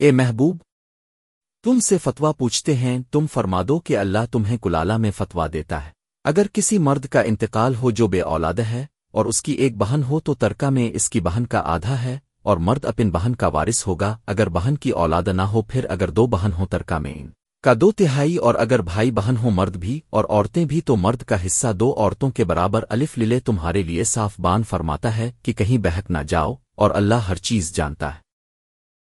اے محبوب، تم سے فتویٰ پوچھتے ہیں، تم فرما دو کہ اللہ تمہیں کلالہ میں فتویٰ دیتا ہے۔ اگر کسی مرد کا انتقال ہو جو بے اولاد ہے اور اس کی ایک بہن ہو تو ترکہ میں اس کی بہن کا آدھا ہے اور مرد اپن بہن کا وارث ہوگا۔ اگر بہن کی اولاد نہ ہو پھر اگر دو بہن ہو ترکہ میں۔ ان کا دو تہائی اور اگر بھائی بہن ہو مرد بھی اور عورتیں بھی تو مرد کا حصہ دو عورتوں کے برابر الف للے تمہارے لیے صاف بان فرماتا ہے کہ کہیں بہک نہ جاؤ اور اللہ ہر چیز جانتا ہے۔